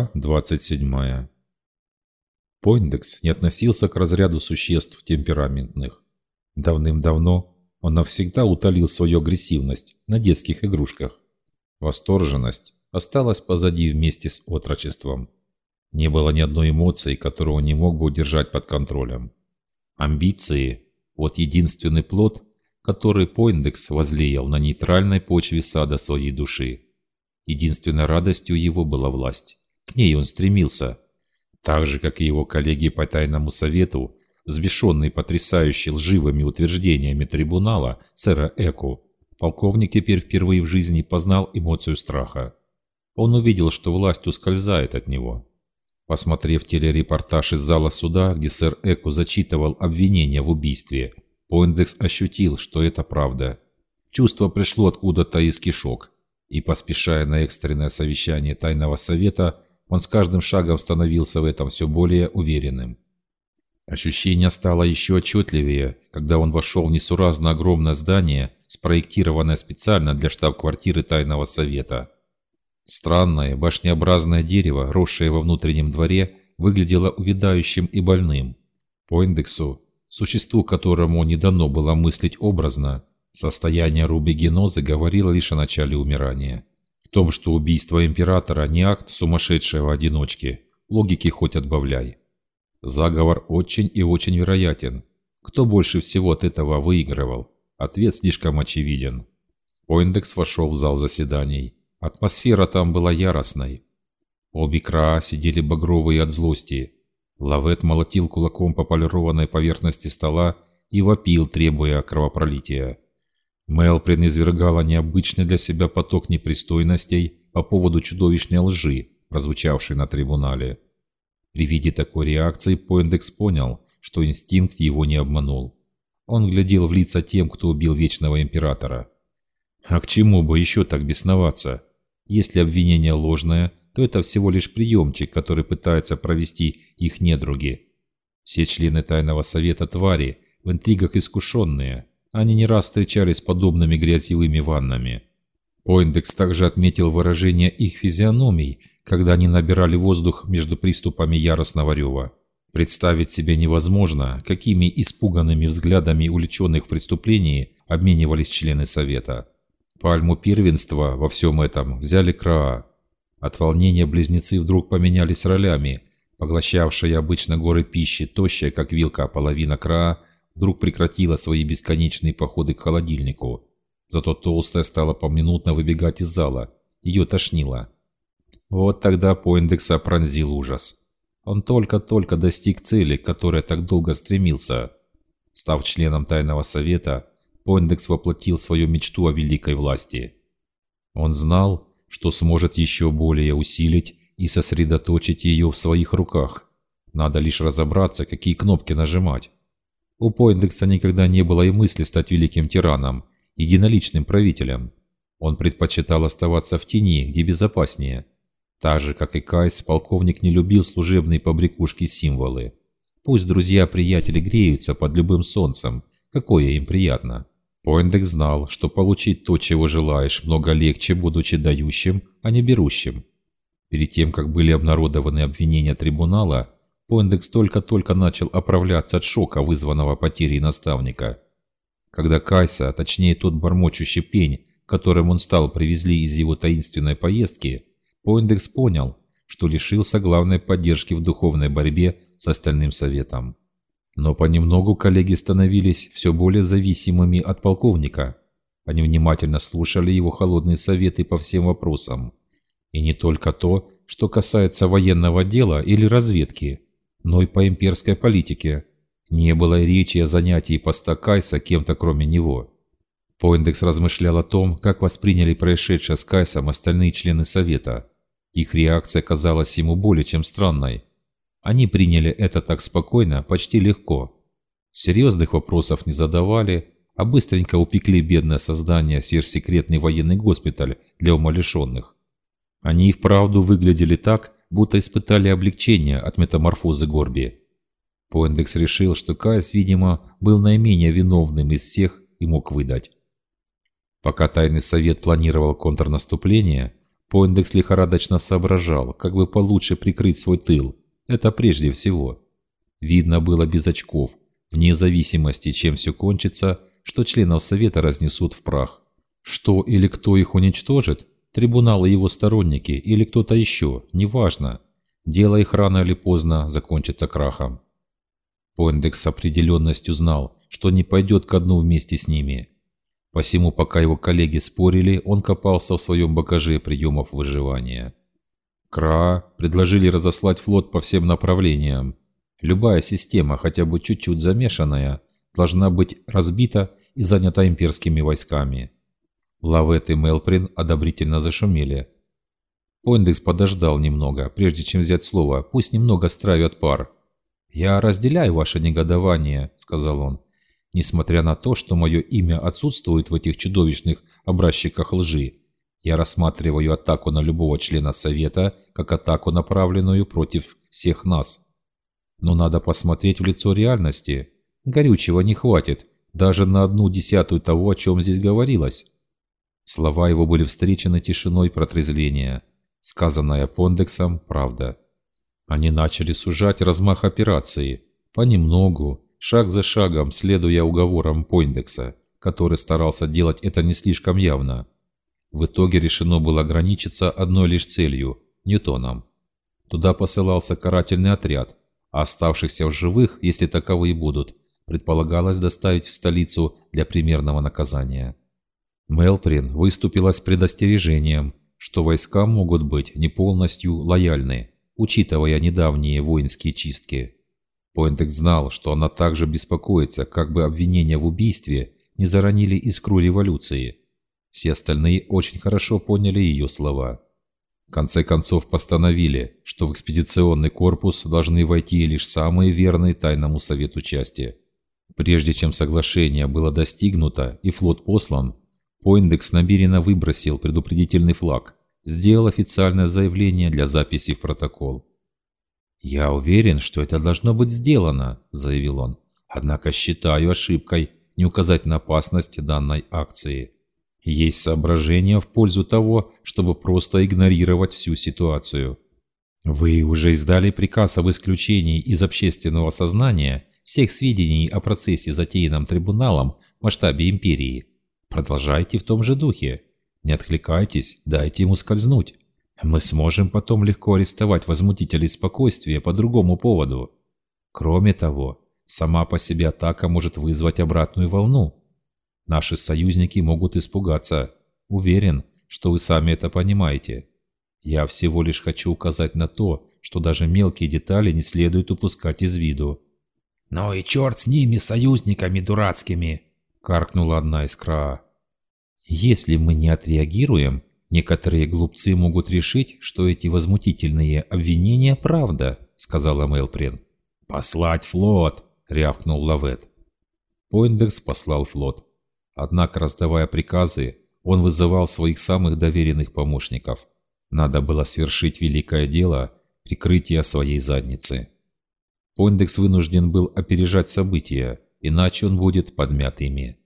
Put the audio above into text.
Глава 27. Пойндекс не относился к разряду существ темпераментных. Давным-давно он навсегда утолил свою агрессивность на детских игрушках. Восторженность осталась позади вместе с отрочеством. Не было ни одной эмоции, которую он не мог бы удержать под контролем. Амбиции – вот единственный плод, который Пойндекс возлеял на нейтральной почве сада своей души. Единственной радостью его была власть. К ней он стремился. Так же, как и его коллеги по тайному совету, взбешенный потрясающе лживыми утверждениями трибунала сэра Эку, полковник теперь впервые в жизни познал эмоцию страха. Он увидел, что власть ускользает от него. Посмотрев телерепортаж из зала суда, где сэр Эку зачитывал обвинения в убийстве, Пойндекс ощутил, что это правда. Чувство пришло откуда-то из кишок, и, поспешая на экстренное совещание Тайного Совета, он с каждым шагом становился в этом все более уверенным. Ощущение стало еще отчетливее, когда он вошел в несуразно огромное здание, спроектированное специально для штаб-квартиры Тайного Совета. Странное башнеобразное дерево, росшее во внутреннем дворе, выглядело увядающим и больным. По индексу, существу которому не дано было мыслить образно, Состояние рубигенозы говорило лишь о начале умирания. В том, что убийство императора не акт сумасшедшего одиночки, логики хоть отбавляй. Заговор очень и очень вероятен. Кто больше всего от этого выигрывал? Ответ слишком очевиден. Поиндекс вошел в зал заседаний. Атмосфера там была яростной. Обе краа сидели багровые от злости. Лавет молотил кулаком по полированной поверхности стола и вопил, требуя кровопролития. Мэл предизвергала необычный для себя поток непристойностей по поводу чудовищной лжи, прозвучавшей на трибунале. При виде такой реакции Пойндекс понял, что инстинкт его не обманул. Он глядел в лица тем, кто убил Вечного Императора. А к чему бы еще так бесноваться? Если обвинение ложное, то это всего лишь приемчик, который пытаются провести их недруги. Все члены Тайного Совета твари, в интригах искушенные – они не раз встречались с подобными грязевыми ваннами. Пойндекс также отметил выражение их физиономий, когда они набирали воздух между приступами яростного рева. Представить себе невозможно, какими испуганными взглядами увлеченных в преступлении обменивались члены Совета. Пальму первенства во всем этом взяли Краа. От волнения близнецы вдруг поменялись ролями. Поглощавшая обычно горы пищи, тощая, как вилка, половина Краа – вдруг прекратила свои бесконечные походы к холодильнику. Зато толстая стала поминутно выбегать из зала. Ее тошнило. Вот тогда Пойндекса пронзил ужас. Он только-только достиг цели, к которой так долго стремился. Став членом Тайного Совета, Пойндекс воплотил свою мечту о великой власти. Он знал, что сможет еще более усилить и сосредоточить ее в своих руках. Надо лишь разобраться, какие кнопки нажимать. У Пойндекса никогда не было и мысли стать великим тираном, единоличным правителем. Он предпочитал оставаться в тени, где безопаснее. Так же, как и Кайс, полковник не любил служебные побрякушки-символы. Пусть друзья-приятели греются под любым солнцем, какое им приятно. Пойндекс знал, что получить то, чего желаешь, много легче, будучи дающим, а не берущим. Перед тем, как были обнародованы обвинения трибунала, Пойндекс только-только начал оправляться от шока, вызванного потерей наставника. Когда Кайса, точнее тот бормочущий пень, которым он стал, привезли из его таинственной поездки, Пойндекс понял, что лишился главной поддержки в духовной борьбе с остальным советом. Но понемногу коллеги становились все более зависимыми от полковника. Они внимательно слушали его холодные советы по всем вопросам. И не только то, что касается военного дела или разведки – но и по имперской политике. Не было речи о занятии поста Кайса кем-то кроме него. Пойндекс размышлял о том, как восприняли происшедшее с Кайсом остальные члены Совета. Их реакция казалась ему более чем странной. Они приняли это так спокойно, почти легко. Серьезных вопросов не задавали, а быстренько упекли бедное создание в сверхсекретный военный госпиталь для умалишенных. Они и вправду выглядели так, будто испытали облегчение от метаморфозы Горби. Поиндекс решил, что Кайс, видимо, был наименее виновным из всех и мог выдать. Пока Тайный Совет планировал контрнаступление, Пойндекс лихорадочно соображал, как бы получше прикрыть свой тыл. Это прежде всего. Видно было без очков, вне зависимости, чем все кончится, что членов Совета разнесут в прах. Что или кто их уничтожит, трибунал и его сторонники или кто-то еще, неважно. Дело их рано или поздно закончится крахом. Пойндекс с определенностью знал, что не пойдет ко дну вместе с ними. Посему, пока его коллеги спорили, он копался в своем багаже приемов выживания. Кра предложили разослать флот по всем направлениям. Любая система, хотя бы чуть-чуть замешанная, должна быть разбита и занята имперскими войсками. Лавет и Мелприн одобрительно зашумели. Пойндекс подождал немного, прежде чем взять слово, пусть немного стравят пар. «Я разделяю ваше негодование», — сказал он несмотря на то, что мое имя отсутствует в этих чудовищных образчиках лжи. Я рассматриваю атаку на любого члена Совета как атаку, направленную против всех нас. Но надо посмотреть в лицо реальности. Горючего не хватит, даже на одну десятую того, о чем здесь говорилось. Слова его были встречены тишиной протрезвления. Сказанная Пондексом – правда. Они начали сужать размах операции. Понемногу, шаг за шагом, следуя уговорам Пойндекса, который старался делать это не слишком явно. В итоге решено было ограничиться одной лишь целью – Ньютоном. Туда посылался карательный отряд, а оставшихся в живых, если таковые будут, предполагалось доставить в столицу для примерного наказания. Мелприн выступила с предостережением, что войска могут быть не полностью лояльны, учитывая недавние воинские чистки. Пойнтек знал, что она также беспокоится, как бы обвинения в убийстве не заронили искру революции. Все остальные очень хорошо поняли ее слова. В конце концов постановили, что в экспедиционный корпус должны войти лишь самые верные тайному совету части. Прежде чем соглашение было достигнуто и флот послан, Пойндекс намеренно выбросил предупредительный флаг, сделал официальное заявление для записи в протокол. «Я уверен, что это должно быть сделано», – заявил он. «Однако считаю ошибкой не указать на опасность данной акции. Есть соображения в пользу того, чтобы просто игнорировать всю ситуацию. Вы уже издали приказ об исключении из общественного сознания всех сведений о процессе, затеянном трибуналом в масштабе империи. Продолжайте в том же духе. Не откликайтесь, дайте ему скользнуть. Мы сможем потом легко арестовать возмутителей спокойствия по другому поводу. Кроме того, сама по себе атака может вызвать обратную волну. Наши союзники могут испугаться. Уверен, что вы сами это понимаете. Я всего лишь хочу указать на то, что даже мелкие детали не следует упускать из виду. «Ну и черт с ними, союзниками дурацкими!» – каркнула одна из Краа. «Если мы не отреагируем, «Некоторые глупцы могут решить, что эти возмутительные обвинения – правда», – сказала Мелприн. «Послать флот!» – рявкнул Лавет. Пойндекс послал флот. Однако, раздавая приказы, он вызывал своих самых доверенных помощников. Надо было свершить великое дело – прикрытие своей задницы. Пойндекс вынужден был опережать события, иначе он будет подмят ими.